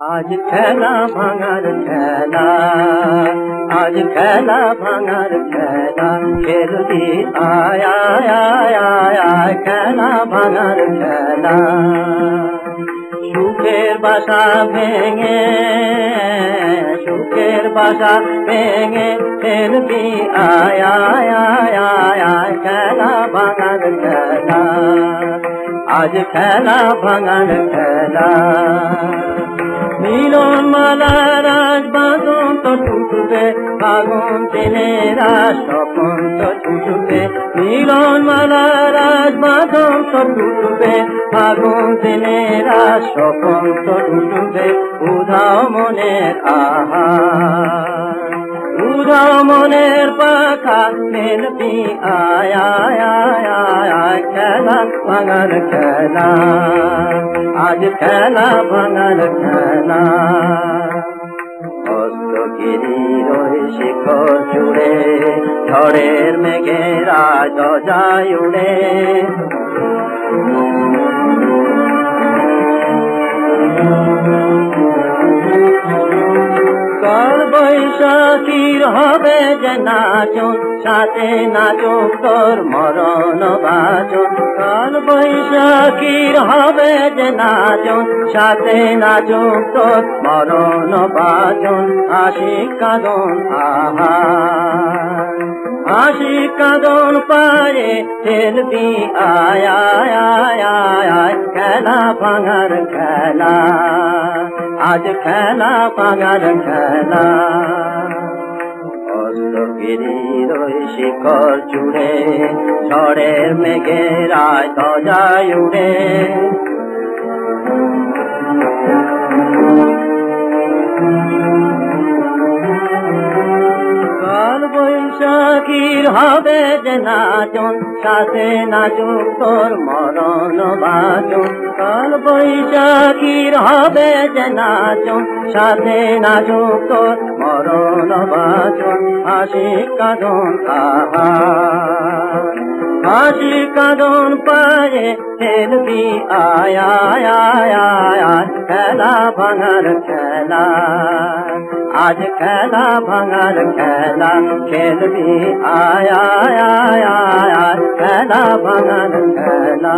আজ খেলা ভাঙার খেলা আজ খেলা ভাঙার খেলা খেলবি আয় আয় আয় আয় আয় খেলা ভাঙার খেলা সুখের বাসা ভেঙে সুখের বাসা ভেঙে খেলবি আয় আয় আয় আয় আয় খেলা ভাঙার খেলা আজ খেলা ভাঙার খেলা মিলন মালা রাজ বাঁধন তো ছুটবে ফাগুন দিনেরা স্বপন তো ছুটবে মিলন মালা রাজ বাঁধন তো ছুটবে ফাগুন দিনেরা স্বপন তো ছুটবে উধাও মনে আহা। মনের পাখা মেলবি আয় আয় আয় খেলা, ভাঙার খেলা। আজ খেলা, ভাঙার খেলা। ওই শিখর জুড়ে ঝড়ের মেঘেরা যায় উড়ে কাল বৈশাখীর হবে যে নাচন সাথে নাচক তোর মরণ বাচন কাল বৈশাখীর হবে যে নাচন সাথে নাচক তোর মরণ বাচন আসি কাদন, আহা। আসি কাদন আয় আয় আয় আয় আয়। খেলা ভাঙার খেলা আজ খেলা ভাঙার খেলা। ওই শিখর জুড়ে ঝড়ের মেঘেরায় তজায় উড়ে বৈশাখীর হবে যে নাচন, সাথে নাচুক তোর মরণ বাচন। কাল বৈশাখীর হবে যে নাচন, সাথে নাচুক তোর মরণ বাচন। হাসি কাঁদন আহা হাসি কাঁদন পায়ে, খেলবি আয় আয়। খেলা ভাঙার খেলা আজ খেলা ভাঙার খেলা খেলবি আয় আয় আয় আয় আয় খেলা ভাঙার খেলা